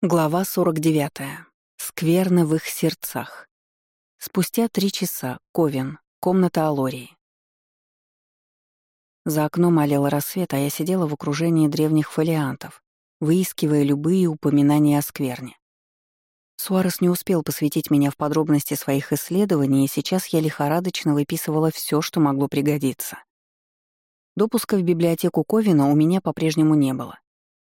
Глава 49. Скверно в их сердцах. Спустя три часа. Ковен. Комната Алории. За окном олел рассвет, а я сидела в окружении древних фолиантов, выискивая любые упоминания о скверне. Суарес не успел посвятить меня в подробности своих исследований, и сейчас я лихорадочно выписывала все, что могло пригодиться. Допуска в библиотеку Ковина у меня по-прежнему не было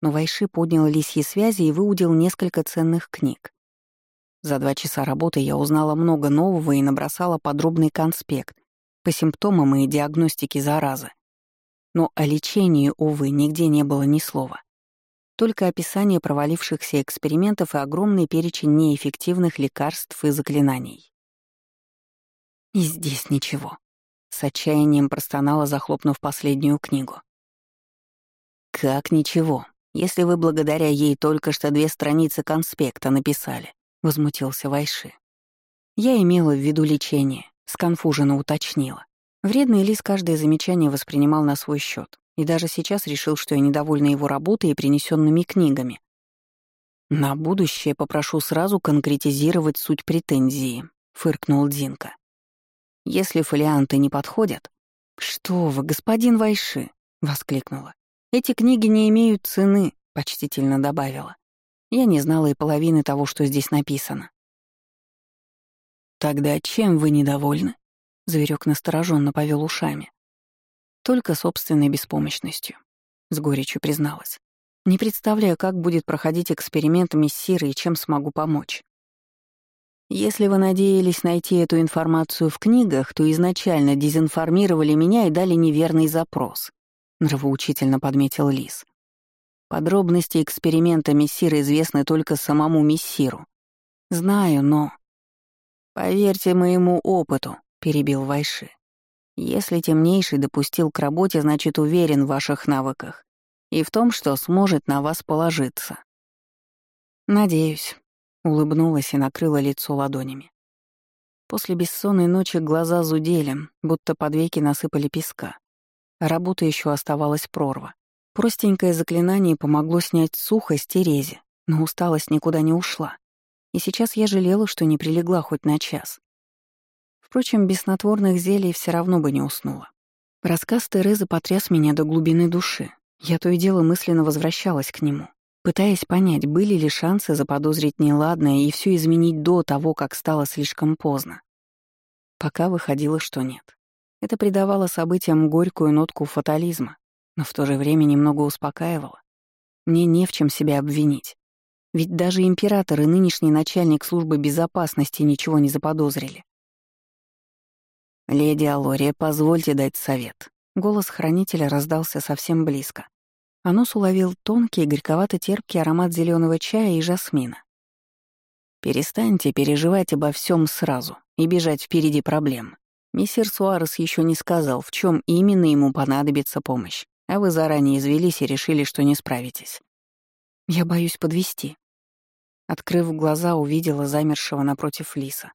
но Вайши поднял лисьи связи и выудил несколько ценных книг. За два часа работы я узнала много нового и набросала подробный конспект по симптомам и диагностике заразы. Но о лечении, увы, нигде не было ни слова. Только описание провалившихся экспериментов и огромный перечень неэффективных лекарств и заклинаний. И здесь ничего. С отчаянием простонала, захлопнув последнюю книгу. «Как ничего?» Если вы благодаря ей только что две страницы конспекта написали», — возмутился Вайши. Я имела в виду лечение, сконфуженно уточнила. Вредный лис каждое замечание воспринимал на свой счет и даже сейчас решил, что я недовольна его работой и принесенными книгами. «На будущее попрошу сразу конкретизировать суть претензии», — фыркнул Динка. «Если фолианты не подходят...» «Что вы, господин Вайши!» — воскликнула. «Эти книги не имеют цены», — почтительно добавила. Я не знала и половины того, что здесь написано. «Тогда чем вы недовольны?» — зверек настороженно повел ушами. «Только собственной беспомощностью», — с горечью призналась. «Не представляю, как будет проходить эксперимент мессиры и чем смогу помочь». Если вы надеялись найти эту информацию в книгах, то изначально дезинформировали меня и дали неверный запрос. — нравоучительно подметил Лис. «Подробности эксперимента Мессира известны только самому Мессиру. Знаю, но...» «Поверьте моему опыту», — перебил Вайши. «Если темнейший допустил к работе, значит, уверен в ваших навыках и в том, что сможет на вас положиться». «Надеюсь», — улыбнулась и накрыла лицо ладонями. После бессонной ночи глаза зудели, будто под веки насыпали песка. Работа еще оставалась прорва. Простенькое заклинание помогло снять сухость и рези, но усталость никуда не ушла. И сейчас я жалела, что не прилегла хоть на час. Впрочем, без снотворных зелий все равно бы не уснула. Рассказ Терезы потряс меня до глубины души. Я то и дело мысленно возвращалась к нему, пытаясь понять, были ли шансы заподозрить неладное и все изменить до того, как стало слишком поздно. Пока выходило, что нет. Это придавало событиям горькую нотку фатализма, но в то же время немного успокаивало. Мне не в чем себя обвинить. Ведь даже император и нынешний начальник службы безопасности ничего не заподозрили. «Леди Алория, позвольте дать совет». Голос хранителя раздался совсем близко. Анус уловил тонкий, горьковато-терпкий аромат зеленого чая и жасмина. «Перестаньте переживать обо всем сразу и бежать впереди проблем. Мессир Суарес еще не сказал, в чем именно ему понадобится помощь, а вы заранее извелись и решили, что не справитесь. Я боюсь подвести. Открыв глаза, увидела замершего напротив лиса.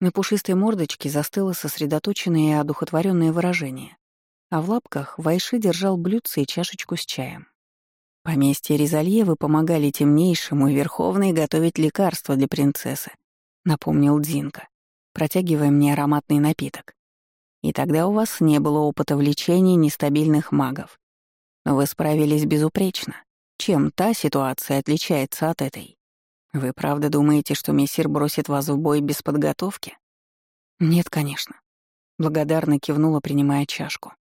На пушистой мордочке застыло сосредоточенное и одухотворенное выражение, а в лапках Вайши держал блюдце и чашечку с чаем. Поместье Резальевы помогали темнейшему и Верховной готовить лекарства для принцессы, напомнил Динка, протягивая мне ароматный напиток. И тогда у вас не было опыта в лечении нестабильных магов. Но вы справились безупречно. Чем та ситуация отличается от этой? Вы правда думаете, что мессир бросит вас в бой без подготовки? Нет, конечно. Благодарно кивнула, принимая чашку.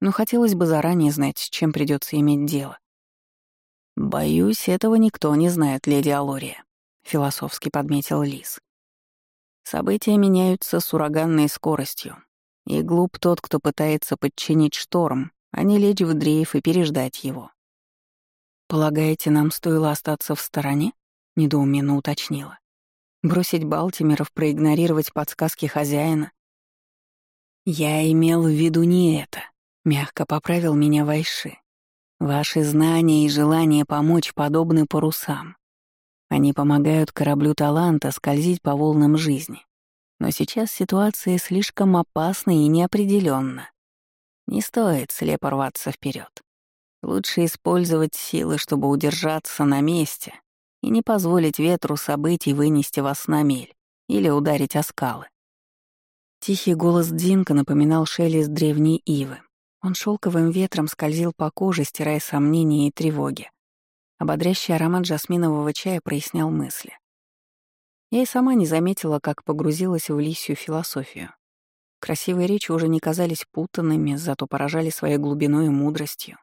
Но хотелось бы заранее знать, с чем придется иметь дело. «Боюсь, этого никто не знает, леди Алория», — философски подметил Лис. «События меняются с ураганной скоростью, и глуп тот, кто пытается подчинить шторм, а не лечь в дрейф и переждать его. «Полагаете, нам стоило остаться в стороне?» — недоуменно уточнила. «Бросить Балтимеров, проигнорировать подсказки хозяина?» «Я имел в виду не это», — мягко поправил меня Вайши. «Ваши знания и желание помочь подобны парусам. Они помогают кораблю таланта скользить по волнам жизни. Но сейчас ситуация слишком опасна и неопределенна. Не стоит слепо рваться вперед. Лучше использовать силы, чтобы удержаться на месте и не позволить ветру событий вынести вас на мель или ударить о скалы. Тихий голос Динка напоминал шелест древней ивы. Он шелковым ветром скользил по коже, стирая сомнения и тревоги. Ободрящий аромат жасминового чая прояснял мысли. Я и сама не заметила, как погрузилась в лисью философию. Красивые речи уже не казались путанными, зато поражали своей глубиной и мудростью.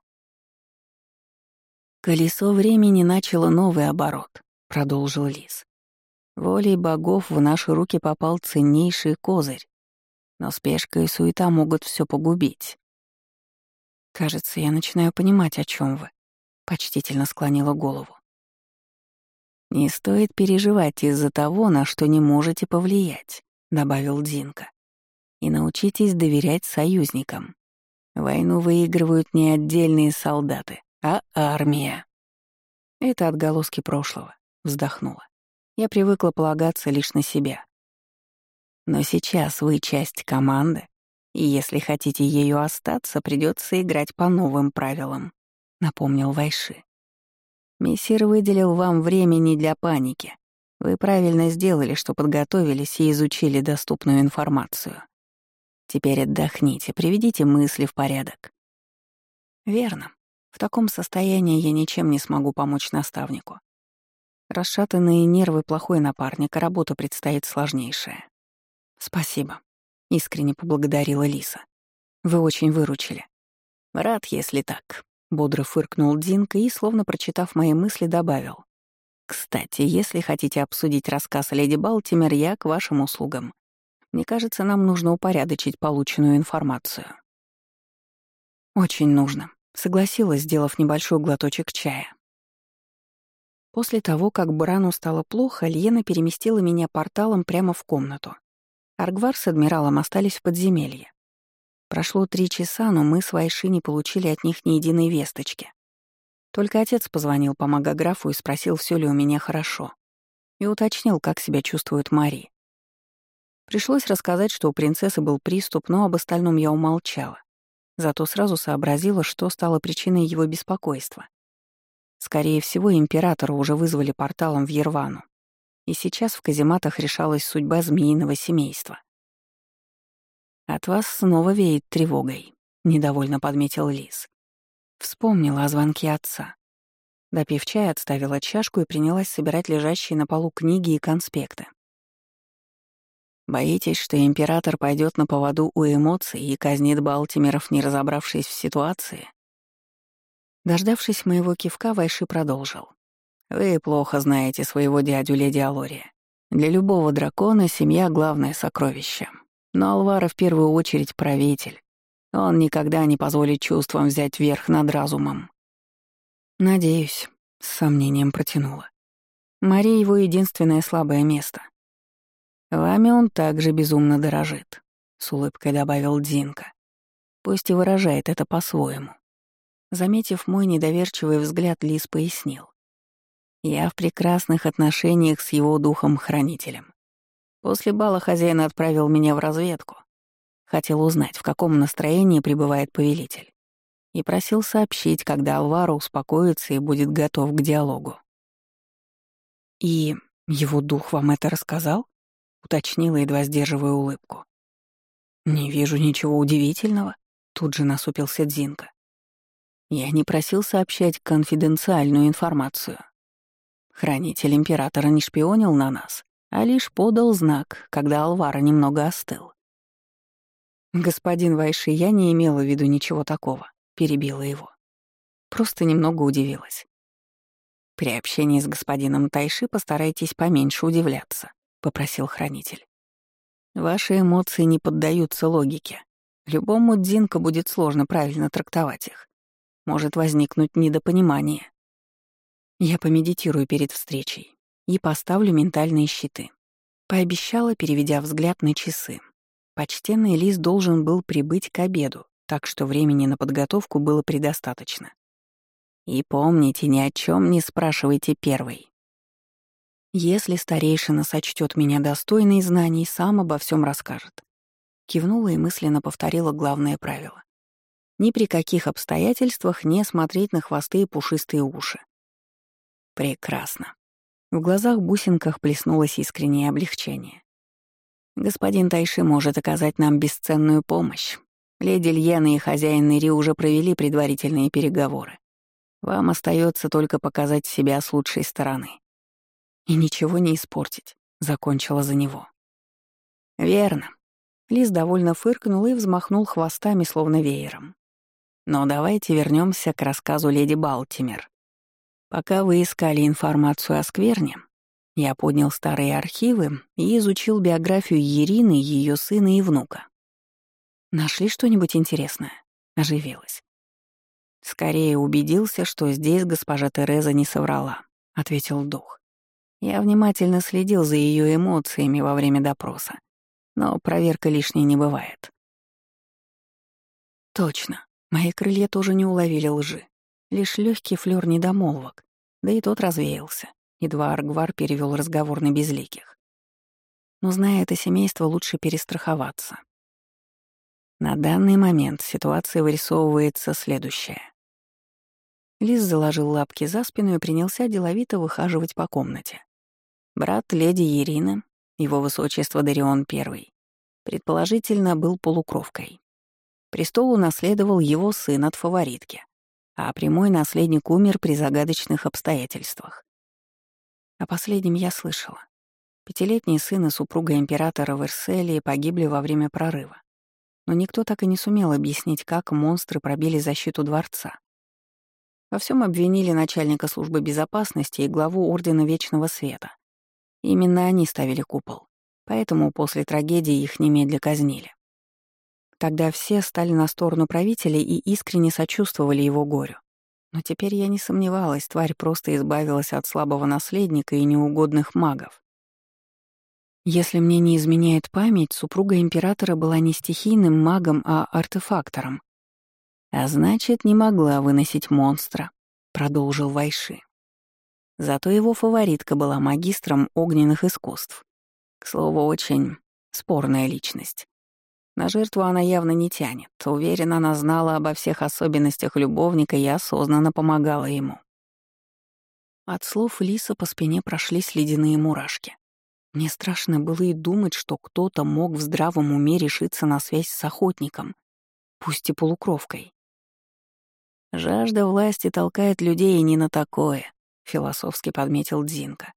«Колесо времени начало новый оборот», — продолжил Лис. «Волей богов в наши руки попал ценнейший козырь, но спешка и суета могут все погубить. Кажется, я начинаю понимать, о чем вы. Почтительно склонила голову. Не стоит переживать из-за того, на что не можете повлиять, добавил Динка. И научитесь доверять союзникам. Войну выигрывают не отдельные солдаты, а армия. Это отголоски прошлого, вздохнула. Я привыкла полагаться лишь на себя. Но сейчас вы часть команды, и если хотите ею остаться, придется играть по новым правилам», — напомнил Вайши. «Мессир выделил вам времени для паники. Вы правильно сделали, что подготовились и изучили доступную информацию. Теперь отдохните, приведите мысли в порядок». «Верно. В таком состоянии я ничем не смогу помочь наставнику. Расшатанные нервы — плохой напарник, а работа предстоит сложнейшая. «Спасибо», — искренне поблагодарила Лиса. «Вы очень выручили». «Рад, если так», — бодро фыркнул Динка и, словно прочитав мои мысли, добавил. «Кстати, если хотите обсудить рассказ леди Балтимер, я к вашим услугам. Мне кажется, нам нужно упорядочить полученную информацию». «Очень нужно», — согласилась, сделав небольшой глоточек чая. После того, как Брану стало плохо, Льена переместила меня порталом прямо в комнату. Аргвар с адмиралом остались в подземелье. Прошло три часа, но мы с Вайши не получили от них ни единой весточки. Только отец позвонил по магографу и спросил, все ли у меня хорошо, и уточнил, как себя чувствует Мари. Пришлось рассказать, что у принцессы был приступ, но об остальном я умолчала. Зато сразу сообразила, что стало причиной его беспокойства. Скорее всего, императора уже вызвали порталом в Ервану и сейчас в казематах решалась судьба змеиного семейства. «От вас снова веет тревогой», — недовольно подметил Лис. Вспомнила о звонке отца. Допив чай, отставила чашку и принялась собирать лежащие на полу книги и конспекты. «Боитесь, что император пойдет на поводу у эмоций и казнит Балтимеров, не разобравшись в ситуации?» Дождавшись моего кивка, Вайши продолжил. Вы плохо знаете своего дядю, леди Алория. Для любого дракона семья — главное сокровище. Но Алвара в первую очередь правитель. Он никогда не позволит чувствам взять верх над разумом. Надеюсь, с сомнением протянула. Мария его единственное слабое место. Вами он также безумно дорожит, с улыбкой добавил Динка. Пусть и выражает это по-своему. Заметив мой недоверчивый взгляд, Лис пояснил. Я в прекрасных отношениях с его духом-хранителем. После бала хозяин отправил меня в разведку. Хотел узнать, в каком настроении пребывает повелитель. И просил сообщить, когда Алваро успокоится и будет готов к диалогу. «И его дух вам это рассказал?» — уточнила, едва сдерживая улыбку. «Не вижу ничего удивительного», — тут же насупился Дзинка. «Я не просил сообщать конфиденциальную информацию. Хранитель императора не шпионил на нас, а лишь подал знак, когда Алвара немного остыл. «Господин Вайши, я не имела в виду ничего такого», — перебила его. Просто немного удивилась. «При общении с господином Тайши постарайтесь поменьше удивляться», — попросил хранитель. «Ваши эмоции не поддаются логике. Любому Дзинка будет сложно правильно трактовать их. Может возникнуть недопонимание. Я помедитирую перед встречей и поставлю ментальные щиты. Пообещала, переведя взгляд на часы. Почтенный лис должен был прибыть к обеду, так что времени на подготовку было предостаточно. И помните, ни о чем не спрашивайте первой. Если старейшина сочтет меня достойной знаний, сам обо всем расскажет. Кивнула и мысленно повторила главное правило. Ни при каких обстоятельствах не смотреть на хвосты и пушистые уши. Прекрасно. В глазах-бусинках плеснулось искреннее облегчение. «Господин Тайши может оказать нам бесценную помощь. Леди Льена и хозяин Нэри уже провели предварительные переговоры. Вам остается только показать себя с лучшей стороны. И ничего не испортить», — закончила за него. «Верно». Лис довольно фыркнул и взмахнул хвостами, словно веером. «Но давайте вернемся к рассказу леди Балтимер. Пока вы искали информацию о скверне, я поднял старые архивы и изучил биографию Ирины, ее сына и внука. Нашли что-нибудь интересное? Оживилась. Скорее убедился, что здесь госпожа Тереза не соврала, ответил дух. Я внимательно следил за ее эмоциями во время допроса, но проверка лишней не бывает. Точно, мои крылья тоже не уловили лжи. Лишь легкий флёр недомолвок, да и тот развеялся. Едва Аргвар перевел разговор на безликих. Но зная это семейство, лучше перестраховаться. На данный момент ситуация вырисовывается следующая. Лис заложил лапки за спину и принялся деловито выхаживать по комнате. Брат леди Ирины, его высочество Дарион I, предположительно был полукровкой. Престол унаследовал его сын от фаворитки а прямой наследник умер при загадочных обстоятельствах. О последнем я слышала. Пятилетний сын и супруга императора в Ирселии погибли во время прорыва. Но никто так и не сумел объяснить, как монстры пробили защиту дворца. Во всем обвинили начальника службы безопасности и главу Ордена Вечного Света. Именно они ставили купол, поэтому после трагедии их немедля казнили. Тогда все стали на сторону правителя и искренне сочувствовали его горю. Но теперь я не сомневалась, тварь просто избавилась от слабого наследника и неугодных магов. Если мне не изменяет память, супруга императора была не стихийным магом, а артефактором. А значит, не могла выносить монстра, продолжил Вайши. Зато его фаворитка была магистром огненных искусств. К слову, очень спорная личность. На жертву она явно не тянет. Уверена, она знала обо всех особенностях любовника и осознанно помогала ему. От слов Лиса по спине прошлись ледяные мурашки. Мне страшно было и думать, что кто-то мог в здравом уме решиться на связь с охотником, пусть и полукровкой. «Жажда власти толкает людей не на такое», — философски подметил Дзинка.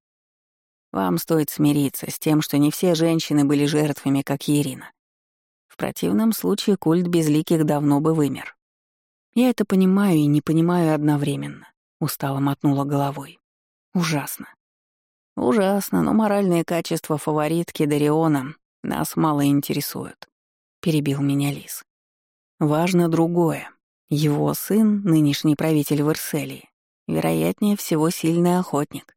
«Вам стоит смириться с тем, что не все женщины были жертвами, как Ирина. В противном случае культ безликих давно бы вымер. Я это понимаю и не понимаю одновременно, устало мотнула головой. Ужасно. Ужасно, но моральные качества фаворитки Дариона нас мало интересуют, перебил меня Лис. Важно другое. Его сын, нынешний правитель Верселии, вероятнее всего сильный охотник.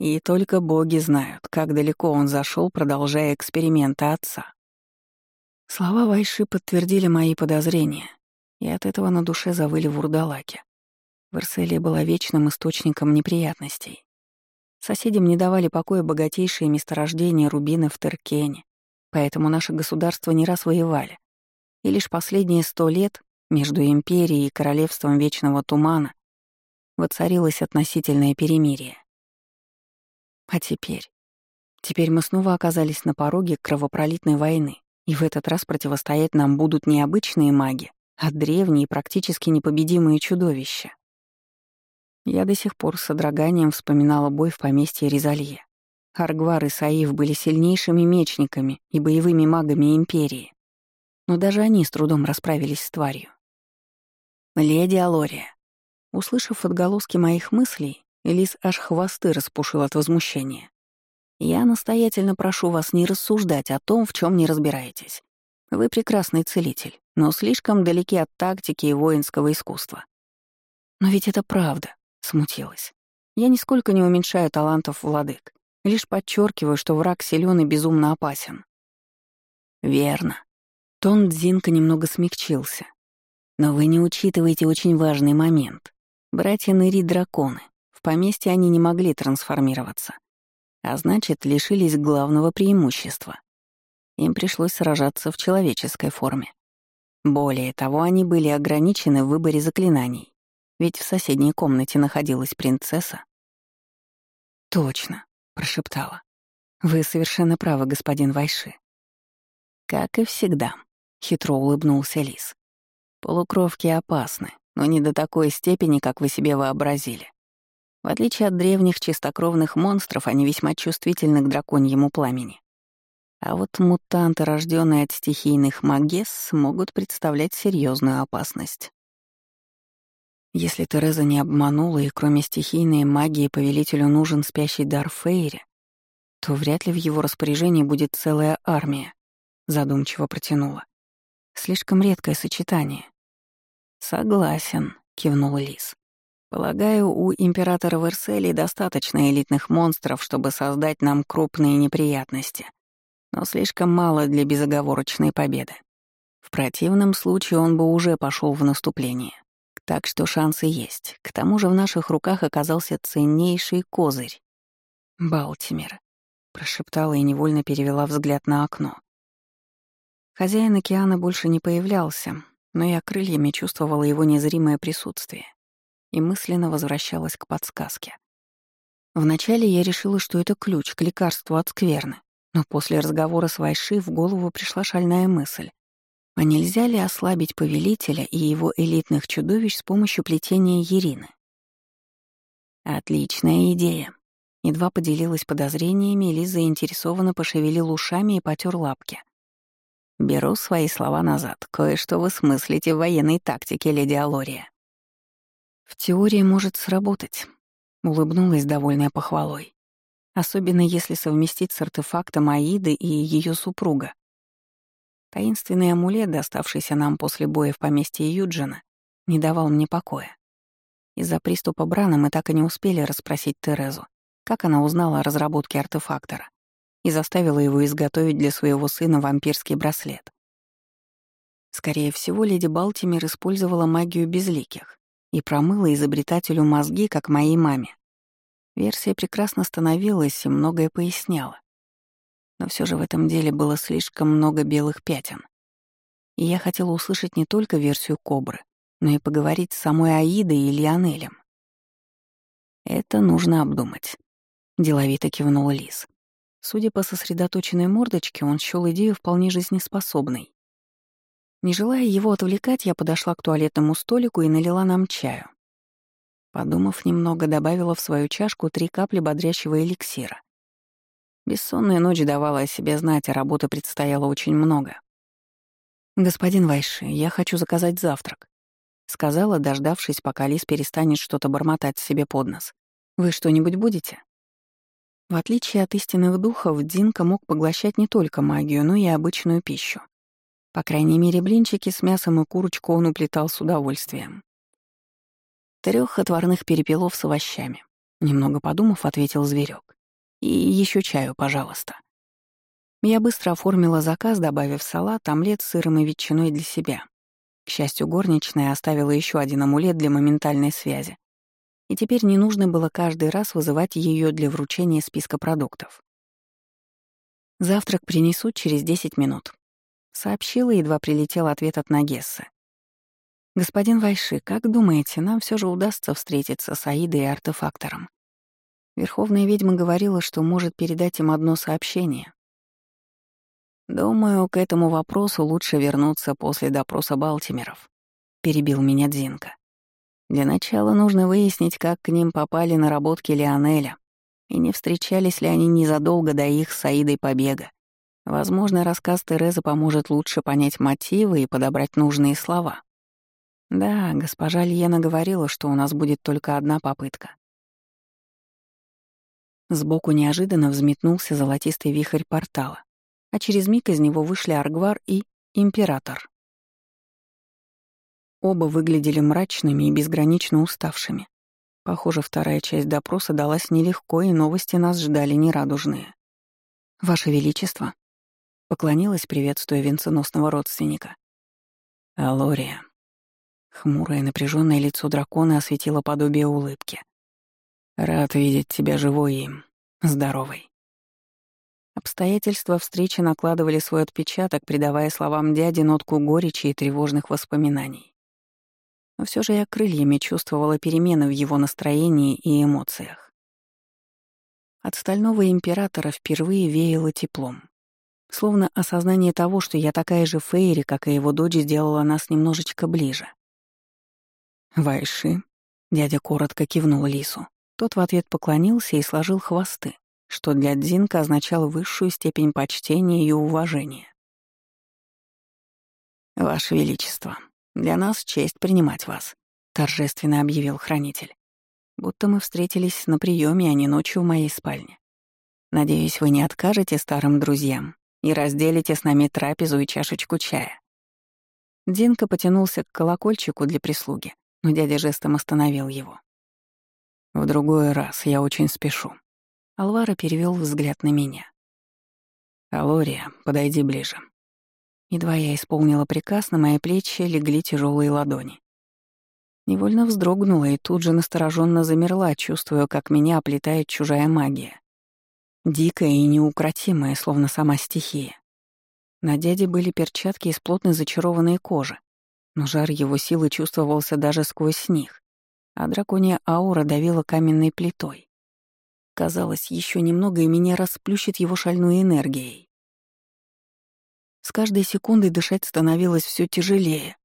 И только боги знают, как далеко он зашел, продолжая эксперименты отца. Слова Вайши подтвердили мои подозрения, и от этого на душе завыли вурдалаки. Верселия была вечным источником неприятностей. Соседям не давали покоя богатейшие месторождения рубины в Теркене, поэтому наши государства не раз воевали. И лишь последние сто лет между империей и королевством Вечного Тумана воцарилось относительное перемирие. А теперь? Теперь мы снова оказались на пороге кровопролитной войны, и в этот раз противостоять нам будут не обычные маги, а древние, практически непобедимые чудовища. Я до сих пор с содроганием вспоминала бой в поместье Ризалье. Аргвар и Саив были сильнейшими мечниками и боевыми магами Империи. Но даже они с трудом расправились с тварью. «Леди Алория». Услышав отголоски моих мыслей, Элис аж хвосты распушил от возмущения. Я настоятельно прошу вас не рассуждать о том, в чем не разбираетесь. Вы прекрасный целитель, но слишком далеки от тактики и воинского искусства. Но ведь это правда, смутилась. Я нисколько не уменьшаю талантов владык, лишь подчеркиваю, что враг силен и безумно опасен. Верно. Тон Дзинка немного смягчился. Но вы не учитываете очень важный момент. Братья Нэри — драконы. В поместье они не могли трансформироваться а значит, лишились главного преимущества. Им пришлось сражаться в человеческой форме. Более того, они были ограничены в выборе заклинаний, ведь в соседней комнате находилась принцесса. «Точно», — прошептала. «Вы совершенно правы, господин Вайши». «Как и всегда», — хитро улыбнулся Лис. «Полукровки опасны, но не до такой степени, как вы себе вообразили. В отличие от древних чистокровных монстров, они весьма чувствительны к драконьему пламени. А вот мутанты, рожденные от стихийных магес, могут представлять серьезную опасность. Если Тереза не обманула, и кроме стихийной магии повелителю нужен спящий дар Фейри, то вряд ли в его распоряжении будет целая армия, задумчиво протянула. Слишком редкое сочетание. Согласен, кивнул Лис. Полагаю, у императора Верселии достаточно элитных монстров, чтобы создать нам крупные неприятности, но слишком мало для безоговорочной победы. В противном случае он бы уже пошел в наступление. Так что шансы есть. К тому же в наших руках оказался ценнейший козырь. «Балтимер», — прошептала и невольно перевела взгляд на окно. Хозяин океана больше не появлялся, но я крыльями чувствовала его незримое присутствие и мысленно возвращалась к подсказке. Вначале я решила, что это ключ к лекарству от скверны, но после разговора с Вайши в голову пришла шальная мысль. А нельзя ли ослабить повелителя и его элитных чудовищ с помощью плетения Ерины? Отличная идея. Едва поделилась подозрениями, Лиза заинтересованно пошевелил ушами и потер лапки. Беру свои слова назад. Кое-что вы смыслите в военной тактике, леди Алория. В теории может сработать, улыбнулась довольная похвалой. Особенно если совместить с артефактом Аиды и ее супруга. Таинственный амулет, доставшийся нам после боя в поместье Юджина, не давал мне покоя. Из-за приступа Брана мы так и не успели расспросить Терезу, как она узнала о разработке артефактора и заставила его изготовить для своего сына вампирский браслет. Скорее всего, леди Балтимер использовала магию безликих, и промыла изобретателю мозги, как моей маме. Версия прекрасно становилась и многое поясняла. Но все же в этом деле было слишком много белых пятен. И я хотела услышать не только версию Кобры, но и поговорить с самой Аидой и Лионелем. «Это нужно обдумать», — деловито кивнул Лис. Судя по сосредоточенной мордочке, он счёл идею вполне жизнеспособной. Не желая его отвлекать, я подошла к туалетному столику и налила нам чаю. Подумав немного, добавила в свою чашку три капли бодрящего эликсира. Бессонная ночь давала о себе знать, а работы предстояло очень много. «Господин Вайши, я хочу заказать завтрак», — сказала, дождавшись, пока Лис перестанет что-то бормотать себе под нос. «Вы что-нибудь будете?» В отличие от истинных духов, Динка мог поглощать не только магию, но и обычную пищу. По крайней мере, блинчики с мясом и курочку он уплетал с удовольствием. Трех отварных перепелов с овощами. Немного подумав, ответил зверек. И еще чаю, пожалуйста. Я быстро оформила заказ, добавив салат, омлет с сыром и ветчиной для себя. К счастью, горничная оставила еще один амулет для моментальной связи. И теперь не нужно было каждый раз вызывать ее для вручения списка продуктов. Завтрак принесут через 10 минут. Сообщила, едва прилетел ответ от Нагессы. «Господин Вайши, как думаете, нам все же удастся встретиться с Аидой и артефактором?» Верховная ведьма говорила, что может передать им одно сообщение. «Думаю, к этому вопросу лучше вернуться после допроса Балтимеров», — перебил меня Дзинка. «Для начала нужно выяснить, как к ним попали наработки Лионеля, и не встречались ли они незадолго до их с Аидой побега. Возможно, рассказ Терезы поможет лучше понять мотивы и подобрать нужные слова. Да, госпожа Льена говорила, что у нас будет только одна попытка. Сбоку неожиданно взметнулся золотистый вихрь портала, а через миг из него вышли Аргвар и Император. Оба выглядели мрачными и безгранично уставшими. Похоже, вторая часть допроса далась нелегко, и новости нас ждали нерадужные. «Ваше Величество», Поклонилась, приветствуя венценосного родственника. «Алория». Хмурое напряженное лицо дракона осветило подобие улыбки. «Рад видеть тебя живой и здоровой». Обстоятельства встречи накладывали свой отпечаток, придавая словам дяди нотку горечи и тревожных воспоминаний. Но все же я крыльями чувствовала перемены в его настроении и эмоциях. От стального императора впервые веяло теплом. Словно осознание того, что я такая же Фейри, как и его дочь, сделала нас немножечко ближе. «Вайши», — дядя коротко кивнул Лису. Тот в ответ поклонился и сложил хвосты, что для Дзинка означало высшую степень почтения и уважения. «Ваше Величество, для нас честь принимать вас», — торжественно объявил хранитель. «Будто мы встретились на приеме, а не ночью в моей спальне. Надеюсь, вы не откажете старым друзьям и разделите с нами трапезу и чашечку чая». Динка потянулся к колокольчику для прислуги, но дядя жестом остановил его. «В другой раз я очень спешу». Алвара перевел взгляд на меня. «Алория, подойди ближе». Едва я исполнила приказ, на мои плечи легли тяжелые ладони. Невольно вздрогнула и тут же настороженно замерла, чувствуя, как меня оплетает чужая магия. Дикая и неукротимая, словно сама стихия. На дяде были перчатки из плотной зачарованной кожи, но жар его силы чувствовался даже сквозь них, а драконья аура давила каменной плитой. Казалось, еще немного, и меня расплющит его шальной энергией. С каждой секундой дышать становилось все тяжелее.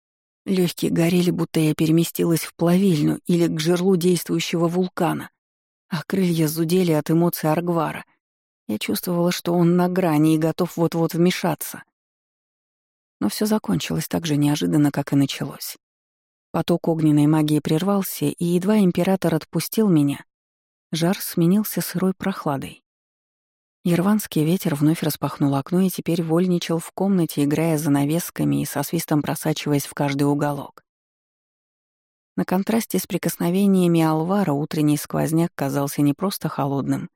Легкие горели, будто я переместилась в плавильню или к жерлу действующего вулкана, а крылья зудели от эмоций Аргвара. Я чувствовала, что он на грани и готов вот-вот вмешаться. Но все закончилось так же неожиданно, как и началось. Поток огненной магии прервался, и едва император отпустил меня, жар сменился сырой прохладой. Ирванский ветер вновь распахнул окно и теперь вольничал в комнате, играя занавесками и со свистом просачиваясь в каждый уголок. На контрасте с прикосновениями Алвара утренний сквозняк казался не просто холодным,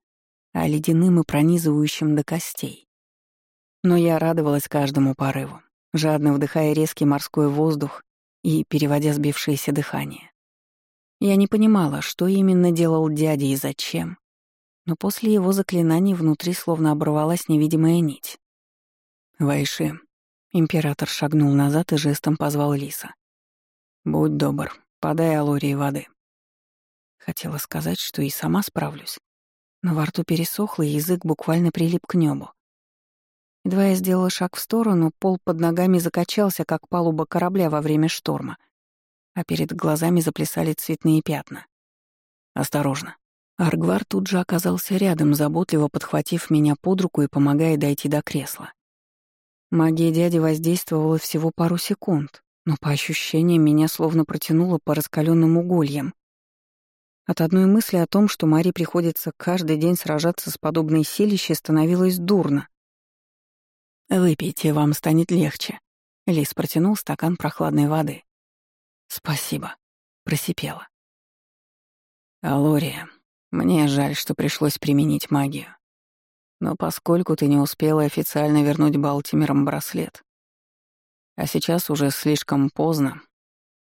а ледяным и пронизывающим до костей. Но я радовалась каждому порыву, жадно вдыхая резкий морской воздух и переводя сбившееся дыхание. Я не понимала, что именно делал дядя и зачем, но после его заклинаний внутри словно оборвалась невидимая нить. «Вайши», — император шагнул назад и жестом позвал Лиса. «Будь добр, подай Алории воды». Хотела сказать, что и сама справлюсь, но во рту пересохло, и язык буквально прилип к небу. Едва я сделала шаг в сторону, пол под ногами закачался, как палуба корабля во время шторма, а перед глазами заплясали цветные пятна. «Осторожно», Аргвар тут же оказался рядом, заботливо подхватив меня под руку и помогая дойти до кресла. Магия дяди воздействовала всего пару секунд, но по ощущениям меня словно протянуло по раскаленным угольям. От одной мысли о том, что Маре приходится каждый день сражаться с подобной силищей, становилось дурно. «Выпейте, вам станет легче», — Лис протянул стакан прохладной воды. «Спасибо», — просипела. «Алория, мне жаль, что пришлось применить магию. Но поскольку ты не успела официально вернуть Балтимерам браслет, а сейчас уже слишком поздно,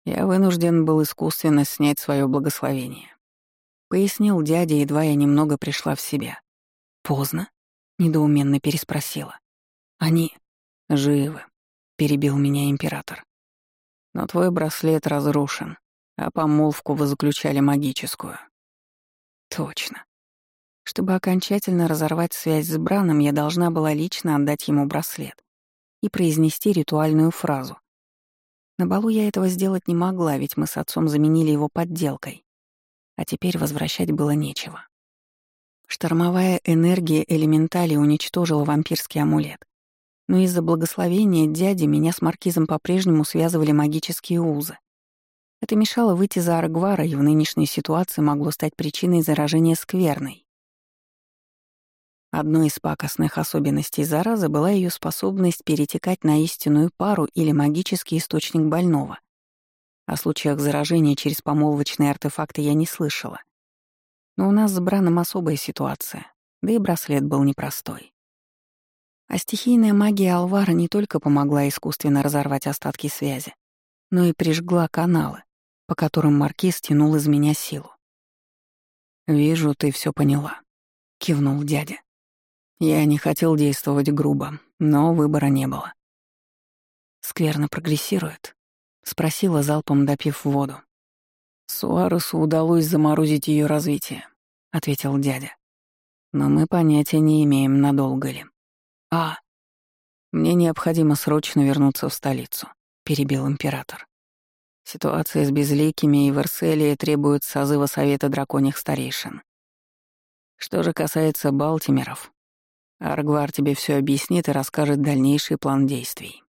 я вынужден был искусственно снять свое благословение. Пояснил дядя, едва я немного пришла в себя. «Поздно?» — недоуменно переспросила. «Они живы», — перебил меня император. «Но твой браслет разрушен, а помолвку вы заключали магическую. Точно. Чтобы окончательно разорвать связь с Браном, я должна была лично отдать ему браслет и произнести ритуальную фразу. На балу я этого сделать не могла, ведь мы с отцом заменили его подделкой. А теперь возвращать было нечего. Штормовая энергия элементали уничтожила вампирский амулет. Но из-за благословения дяди меня с Маркизом по-прежнему связывали магические узы. Это мешало выйти за Аргвара и в нынешней ситуации могло стать причиной заражения скверной. Одной из пакостных особенностей заразы была ее способность перетекать на истинную пару или магический источник больного. О случаях заражения через помолвочные артефакты я не слышала. Но у нас с Браном особая ситуация, да и браслет был непростой. А стихийная магия Алвара не только помогла искусственно разорвать остатки связи, но и прижгла каналы, по которым Маркиз тянул из меня силу. «Вижу, ты все поняла», — кивнул дядя. «Я не хотел действовать грубо, но выбора не было». «Скверно прогрессирует?» — спросила залпом, допив воду. «Суаресу удалось заморозить ее развитие», — ответил дядя. Но мы понятия не имеем, надолго ли. А, мне необходимо срочно вернуться в столицу, перебил император. Ситуация с безликими и Верселии требует созыва Совета драконьих старейшин. Что же касается Балтимеров, Аргвар тебе все объяснит и расскажет дальнейший план действий.